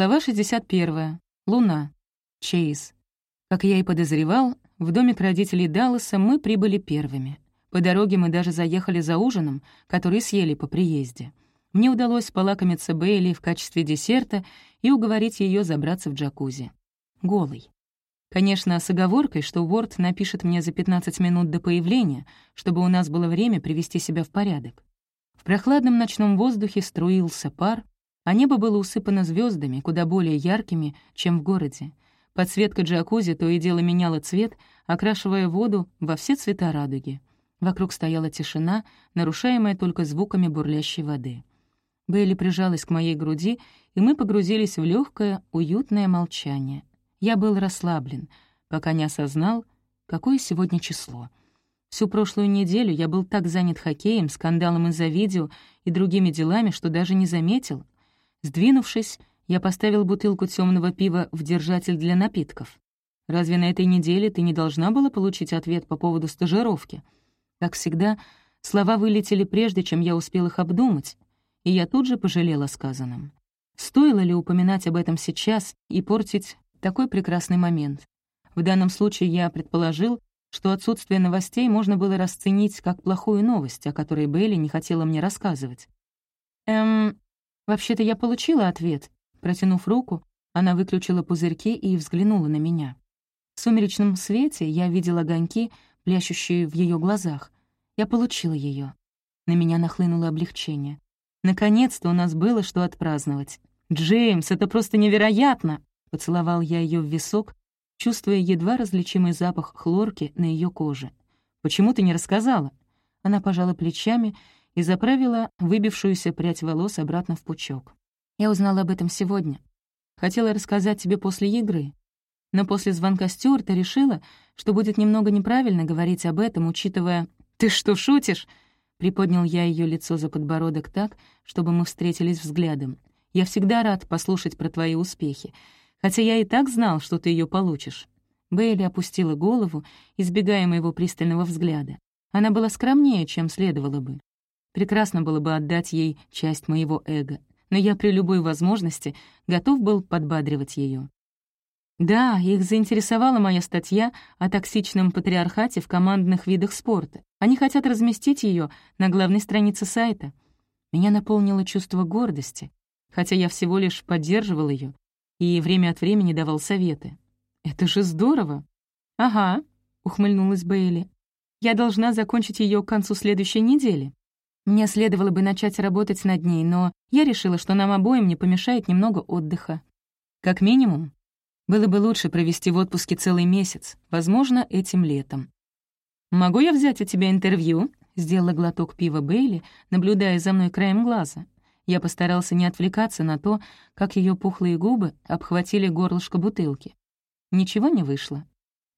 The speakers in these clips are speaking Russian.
Глава 61. Луна. Чейз. Как я и подозревал, в домик родителей Далласа мы прибыли первыми. По дороге мы даже заехали за ужином, который съели по приезде. Мне удалось полакомиться Бейли в качестве десерта и уговорить ее забраться в джакузи. Голый. Конечно, с оговоркой, что Уорд напишет мне за 15 минут до появления, чтобы у нас было время привести себя в порядок. В прохладном ночном воздухе струился пар, а небо было усыпано звездами, куда более яркими, чем в городе. Подсветка джакузи то и дело меняла цвет, окрашивая воду во все цвета радуги. Вокруг стояла тишина, нарушаемая только звуками бурлящей воды. Бейли прижалась к моей груди, и мы погрузились в легкое, уютное молчание. Я был расслаблен, пока не осознал, какое сегодня число. Всю прошлую неделю я был так занят хоккеем, скандалом из-за видео и другими делами, что даже не заметил, Сдвинувшись, я поставил бутылку темного пива в держатель для напитков. Разве на этой неделе ты не должна была получить ответ по поводу стажировки? Как всегда, слова вылетели прежде, чем я успел их обдумать, и я тут же пожалела сказанным. Стоило ли упоминать об этом сейчас и портить такой прекрасный момент? В данном случае я предположил, что отсутствие новостей можно было расценить как плохую новость, о которой Бейли не хотела мне рассказывать. «Эм, «Вообще-то я получила ответ». Протянув руку, она выключила пузырьки и взглянула на меня. В сумеречном свете я видела огоньки, плящущие в ее глазах. Я получила ее. На меня нахлынуло облегчение. Наконец-то у нас было что отпраздновать. «Джеймс, это просто невероятно!» Поцеловал я ее в висок, чувствуя едва различимый запах хлорки на ее коже. «Почему ты не рассказала?» Она пожала плечами и заправила выбившуюся прядь волос обратно в пучок. «Я узнала об этом сегодня. Хотела рассказать тебе после игры, но после звонка Стюарта решила, что будет немного неправильно говорить об этом, учитывая... «Ты что, шутишь?» Приподнял я ее лицо за подбородок так, чтобы мы встретились взглядом. «Я всегда рад послушать про твои успехи, хотя я и так знал, что ты ее получишь». Бейли опустила голову, избегая моего пристального взгляда. Она была скромнее, чем следовало бы. Прекрасно было бы отдать ей часть моего эго, но я при любой возможности готов был подбадривать ее. Да, их заинтересовала моя статья о токсичном патриархате в командных видах спорта. Они хотят разместить ее на главной странице сайта. Меня наполнило чувство гордости, хотя я всего лишь поддерживал ее и время от времени давал советы. «Это же здорово!» «Ага», — ухмыльнулась Бейли. «Я должна закончить ее к концу следующей недели. Мне следовало бы начать работать над ней, но я решила, что нам обоим не помешает немного отдыха. Как минимум, было бы лучше провести в отпуске целый месяц, возможно, этим летом. «Могу я взять у тебя интервью?» — сделала глоток пива Бейли, наблюдая за мной краем глаза. Я постарался не отвлекаться на то, как ее пухлые губы обхватили горлышко бутылки. Ничего не вышло.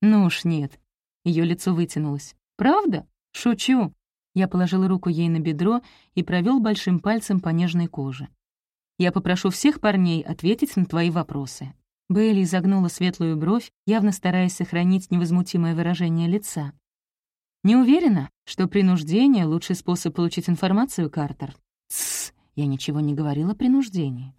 «Ну уж нет». Ее лицо вытянулось. «Правда? Шучу. Я положил руку ей на бедро и провел большим пальцем по нежной коже. «Я попрошу всех парней ответить на твои вопросы». Бейли изогнула светлую бровь, явно стараясь сохранить невозмутимое выражение лица. «Не уверена, что принуждение — лучший способ получить информацию, Картер?» «Тссс, я ничего не говорила о принуждении».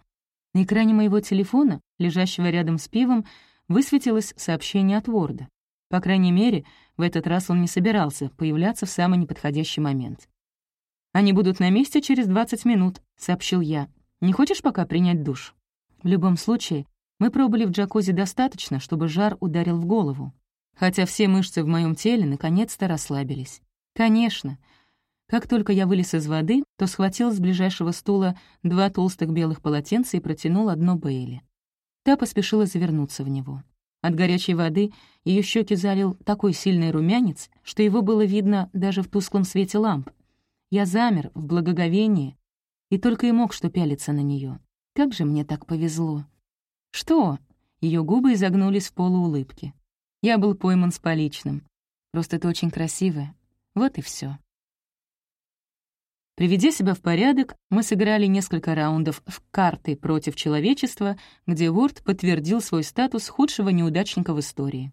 На экране моего телефона, лежащего рядом с пивом, высветилось сообщение от Ворда. По крайней мере, в этот раз он не собирался появляться в самый неподходящий момент. «Они будут на месте через 20 минут», — сообщил я. «Не хочешь пока принять душ?» В любом случае, мы пробыли в джакузи достаточно, чтобы жар ударил в голову. Хотя все мышцы в моем теле наконец-то расслабились. Конечно. Как только я вылез из воды, то схватил с ближайшего стула два толстых белых полотенца и протянул одно Бейли. Та поспешила завернуться в него. От горячей воды ее щеки залил такой сильный румянец, что его было видно даже в тусклом свете ламп. Я замер в благоговении и только и мог что пялиться на нее. Как же мне так повезло. «Что?» Ее губы изогнулись в полуулыбке. Я был пойман с поличным. Просто ты очень красивая. Вот и все. Приведя себя в порядок, мы сыграли несколько раундов в карты против человечества, где Ворд подтвердил свой статус худшего неудачника в истории.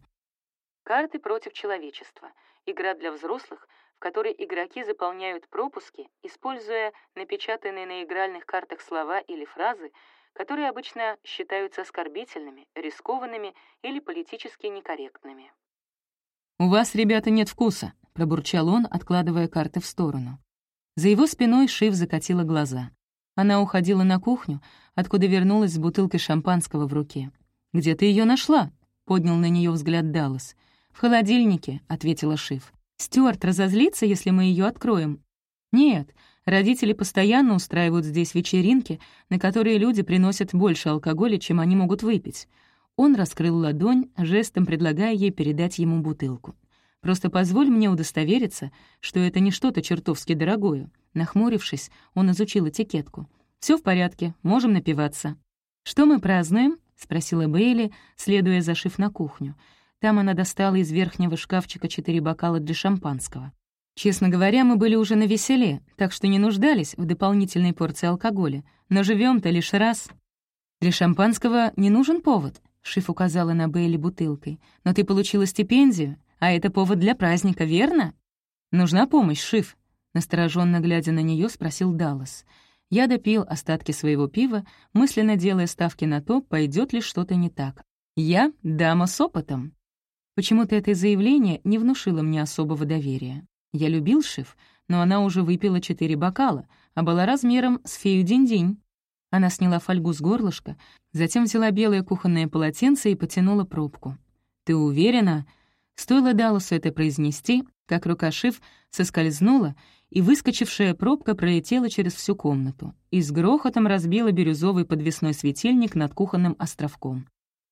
Карты против человечества — игра для взрослых, в которой игроки заполняют пропуски, используя напечатанные на игральных картах слова или фразы, которые обычно считаются оскорбительными, рискованными или политически некорректными. «У вас, ребята, нет вкуса», — пробурчал он, откладывая карты в сторону. За его спиной Шив закатила глаза. Она уходила на кухню, откуда вернулась с бутылкой шампанского в руке. «Где ты ее нашла?» — поднял на нее взгляд Даллас. «В холодильнике», — ответила Шив. «Стюарт разозлится, если мы ее откроем?» «Нет, родители постоянно устраивают здесь вечеринки, на которые люди приносят больше алкоголя, чем они могут выпить». Он раскрыл ладонь, жестом предлагая ей передать ему бутылку. «Просто позволь мне удостовериться, что это не что-то чертовски дорогое». Нахмурившись, он изучил этикетку. Все в порядке, можем напиваться». «Что мы празднуем?» — спросила Бейли, следуя за Шиф на кухню. Там она достала из верхнего шкафчика четыре бокала для шампанского. Честно говоря, мы были уже на веселе, так что не нуждались в дополнительной порции алкоголя. Но живем то лишь раз. Для шампанского не нужен повод, — Шиф указала на Бейли бутылкой. «Но ты получила стипендию, а это повод для праздника, верно?» «Нужна помощь, Шиф», — настороженно глядя на нее, спросил Даллас. Я допил остатки своего пива, мысленно делая ставки на то, пойдет ли что-то не так. Я — дама с опытом. Почему-то это заявление не внушило мне особого доверия. Я любил Шиф, но она уже выпила четыре бокала, а была размером с фею Динь-Динь. Она сняла фольгу с горлышка, затем взяла белое кухонное полотенце и потянула пробку. «Ты уверена?» Стоило Далласу это произнести, как рука Шиф соскользнула, и выскочившая пробка пролетела через всю комнату и с грохотом разбила бирюзовый подвесной светильник над кухонным островком.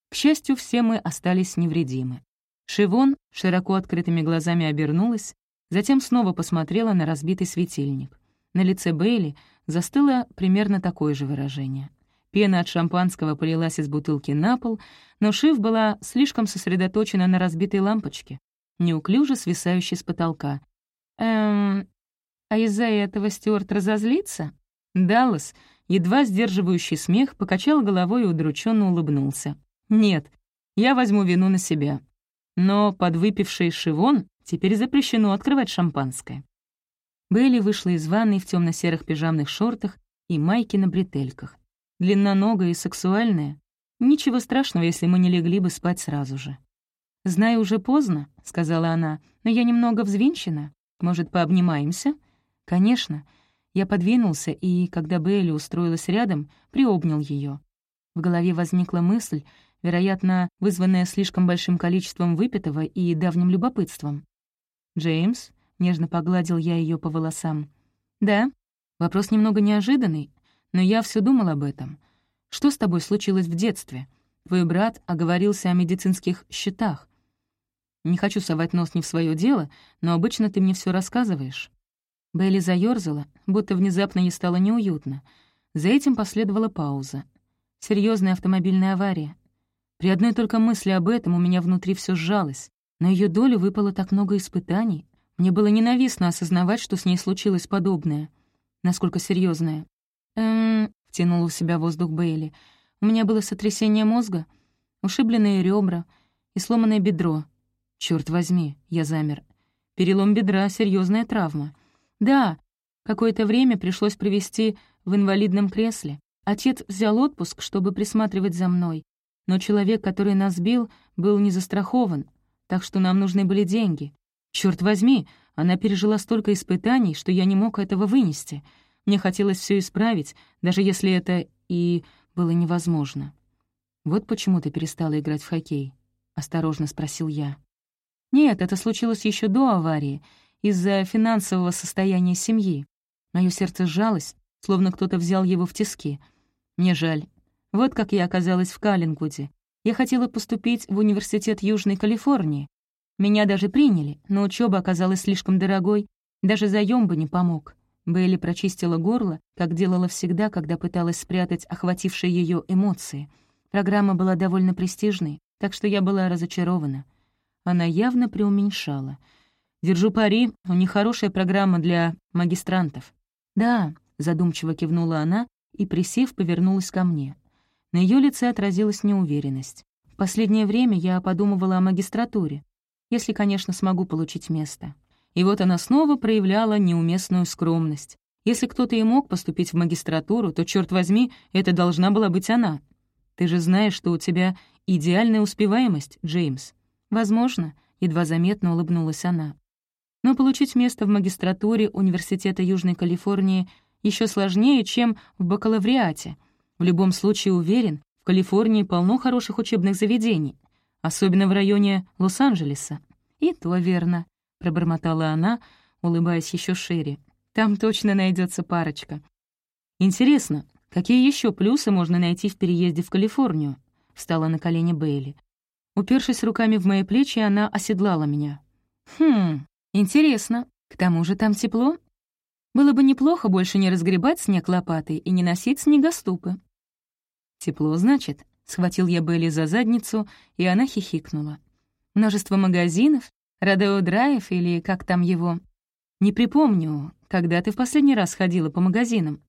К счастью, все мы остались невредимы. Шивон широко открытыми глазами обернулась, затем снова посмотрела на разбитый светильник. На лице Бейли застыло примерно такое же выражение. Пена от шампанского полилась из бутылки на пол, но Шив была слишком сосредоточена на разбитой лампочке, неуклюже свисающей с потолка. «Эм... А из-за этого Стюарт разозлится?» Даллас, едва сдерживающий смех, покачал головой и удрученно улыбнулся. «Нет, я возьму вину на себя. Но подвыпивший Шивон теперь запрещено открывать шампанское. Бейли вышла из ванной в темно серых пижамных шортах и майке на бретельках. Длинноногая и сексуальная. Ничего страшного, если мы не легли бы спать сразу же. «Знаю, уже поздно», — сказала она, — «но я немного взвинчена. Может, пообнимаемся?» «Конечно». Я подвинулся и, когда Бейли устроилась рядом, приобнял ее. В голове возникла мысль, вероятно, вызванная слишком большим количеством выпитого и давним любопытством. «Джеймс?» — нежно погладил я ее по волосам. «Да?» Вопрос немного неожиданный, но я все думал об этом. Что с тобой случилось в детстве? Твой брат оговорился о медицинских счетах. Не хочу совать нос не в свое дело, но обычно ты мне все рассказываешь». Бейли заёрзала, будто внезапно ей стало неуютно. За этим последовала пауза. Серьезная автомобильная авария. При одной только мысли об этом у меня внутри все сжалось. На ее долю выпало так много испытаний. Мне было ненавистно осознавать, что с ней случилось подобное. Насколько серьезное. «Эм...» — втянула в себя воздух Бейли. «У меня было сотрясение мозга, ушибленные ребра и сломанное бедро. Черт возьми, я замер. Перелом бедра — серьезная травма. Да, какое-то время пришлось провести в инвалидном кресле. Отец взял отпуск, чтобы присматривать за мной. Но человек, который нас бил, был не застрахован, так что нам нужны были деньги. Черт возьми, она пережила столько испытаний, что я не мог этого вынести. Мне хотелось все исправить, даже если это и было невозможно. «Вот почему ты перестала играть в хоккей?» — осторожно спросил я. «Нет, это случилось еще до аварии, из-за финансового состояния семьи. Мое сердце сжалось, словно кто-то взял его в тиски. Мне жаль, вот как я оказалась в Каллингвуде. Я хотела поступить в университет Южной Калифорнии. Меня даже приняли, но учеба оказалась слишком дорогой. Даже заем бы не помог. Бейли прочистила горло, как делала всегда, когда пыталась спрятать охватившие ее эмоции. Программа была довольно престижной, так что я была разочарована. Она явно преуменьшала. «Держу пари, у них хорошая программа для магистрантов». «Да», — задумчиво кивнула она и, присев, повернулась ко мне. На ее лице отразилась неуверенность. В последнее время я подумывала о магистратуре, если, конечно, смогу получить место. И вот она снова проявляла неуместную скромность. Если кто-то и мог поступить в магистратуру, то, черт возьми, это должна была быть она. Ты же знаешь, что у тебя идеальная успеваемость, Джеймс. Возможно, едва заметно улыбнулась она. Но получить место в магистратуре Университета Южной Калифорнии еще сложнее, чем в бакалавриате. В любом случае уверен, в Калифорнии полно хороших учебных заведений, особенно в районе Лос-Анджелеса. «И то верно», — пробормотала она, улыбаясь еще шире. «Там точно найдется парочка». «Интересно, какие еще плюсы можно найти в переезде в Калифорнию?» — встала на колени Бейли. Упершись руками в мои плечи, она оседлала меня. «Хм, интересно. К тому же там тепло. Было бы неплохо больше не разгребать снег лопатой и не носить снегоступы». «Тепло, значит?» — схватил я Белли за задницу, и она хихикнула. «Множество магазинов, Родео Драйв или как там его. Не припомню, когда ты в последний раз ходила по магазинам.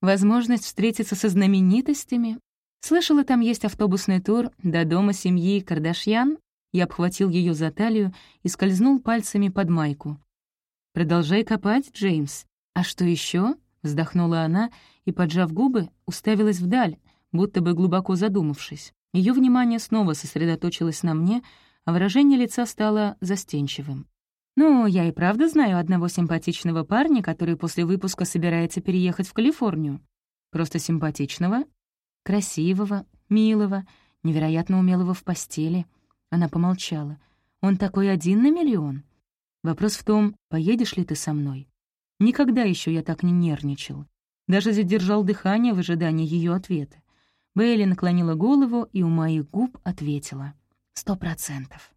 Возможность встретиться со знаменитостями, Слышала, там есть автобусный тур до дома семьи Кардашьян. Я обхватил ее за талию и скользнул пальцами под майку. «Продолжай копать, Джеймс. А что еще? вздохнула она и, поджав губы, уставилась вдаль, будто бы глубоко задумавшись. Ее внимание снова сосредоточилось на мне, а выражение лица стало застенчивым. «Ну, я и правда знаю одного симпатичного парня, который после выпуска собирается переехать в Калифорнию. Просто симпатичного Красивого, милого, невероятно умелого в постели. Она помолчала. Он такой один на миллион. Вопрос в том, поедешь ли ты со мной. Никогда еще я так не нервничал. Даже задержал дыхание в ожидании ее ответа. Бейли наклонила голову и у моих губ ответила. «Сто процентов».